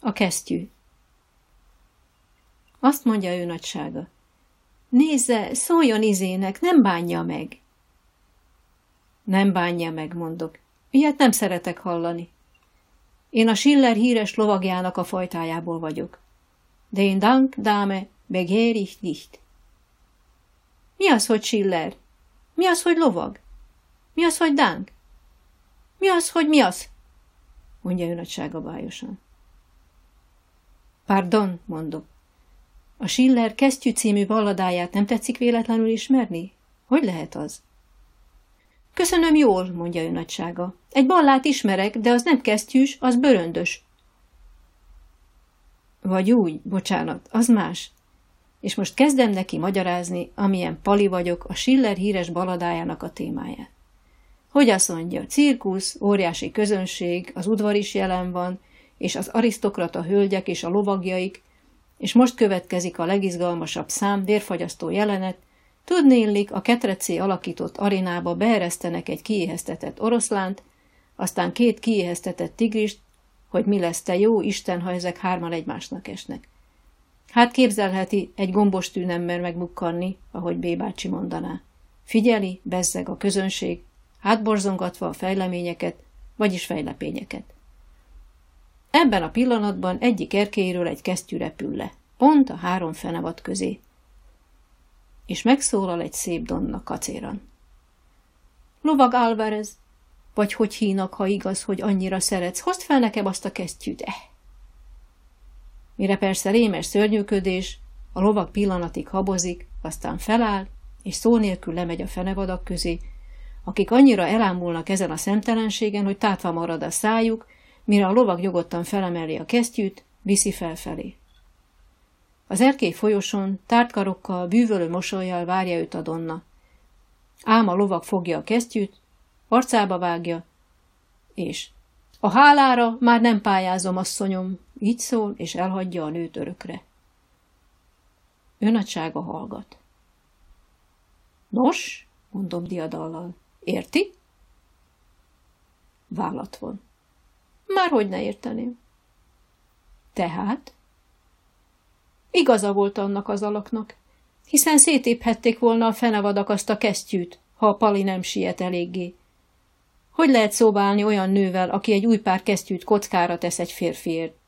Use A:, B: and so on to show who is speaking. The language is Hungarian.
A: A kesztyű. Azt mondja ő nagysága. Nézze, szóljon izének, nem bánja meg. Nem bánja meg, mondok. Ilyet nem szeretek hallani. Én a Schiller híres lovagjának a fajtájából vagyok. De én dank, dame, begérig nicht. Mi az, hogy Schiller? Mi az, hogy lovag? Mi az, hogy dank? Mi az, hogy mi az? mondja ő nagysága bájosan. Pardon, mondok. A Schiller kesztyű című balladáját nem tetszik véletlenül ismerni? Hogy lehet az? Köszönöm jól, mondja ő nagysága. Egy ballát ismerek, de az nem kesztyűs, az bőröndös. Vagy úgy, bocsánat, az más. És most kezdem neki magyarázni, amilyen pali vagyok, a Schiller híres baladájának a témáját. Hogy azt mondja, cirkusz, óriási közönség, az udvar is jelen van, és az arisztokrata hölgyek és a lovagjaik, és most következik a legizgalmasabb szám, vérfagyasztó jelenet, Tudnélik, a ketrecé alakított arénába beeresztenek egy kiéheztetett oroszlánt, aztán két kiéheztetett tigrist, hogy mi lesz te jó Isten, ha ezek hárman egymásnak esnek. Hát képzelheti, egy gombos tű nem mer megbukkanni, ahogy B. bácsi mondaná. Figyeli, bezzeg a közönség, hátborzongatva a fejleményeket, vagyis fejlepényeket. Ebben a pillanatban egyik erkéről egy kesztyű repül le, pont a három fenevad közé, és megszólal egy szép donna kacéran. Lovag Alvarez, vagy hogy hínak, ha igaz, hogy annyira szeretsz, hozd fel nekem azt a kesztyűt, eh! Mire persze rémes szörnyűködés, a lovag pillanatig habozik, aztán feláll, és szó nélkül lemegy a fenevadak közé, akik annyira elámulnak ezen a szemtelenségen, hogy tátva marad a szájuk, mire a lovag nyugodtan felemeli a kesztyűt, viszi felfelé. Az erkély folyosón, tártkarokkal, bűvölő mosolyjal várja őt a donna. Ám a lovag fogja a kesztyűt, arcába vágja, és a hálára már nem pályázom, asszonyom, így szól, és elhagyja a nőt örökre. Önagysága hallgat. Nos, mondom diadallal, érti? Vállat von. Már hogy ne érteném. Tehát? Igaza volt annak az alaknak, hiszen szétéphették volna a fenevadak azt a kesztyűt, ha a pali nem siet eléggé. Hogy lehet szóba állni olyan nővel, aki egy új pár kesztyűt kockára tesz egy férfiért?